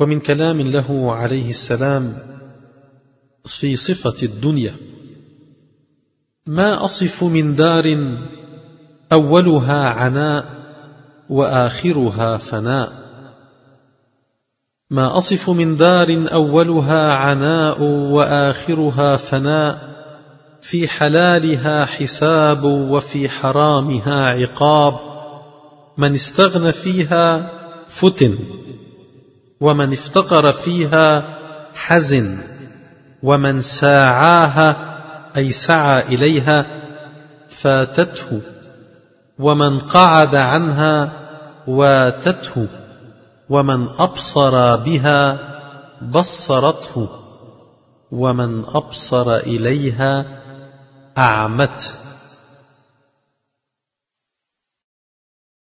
ومن كلام له عليه السلام في صفة الدنيا. ما أصف من دار أولها عناء وآخرها فناء. ما أصف من دار أولها عناء وآخرها فناء. في حلالها حساب وفي حرامها عقاب. من استغنى فيها فتن. ومن افتقر فيها حزن ومن ساعاها أي سعى إليها فاتته ومن قعد عنها واتته ومن أبصر بها بصرته ومن أبصر إليها أعمته.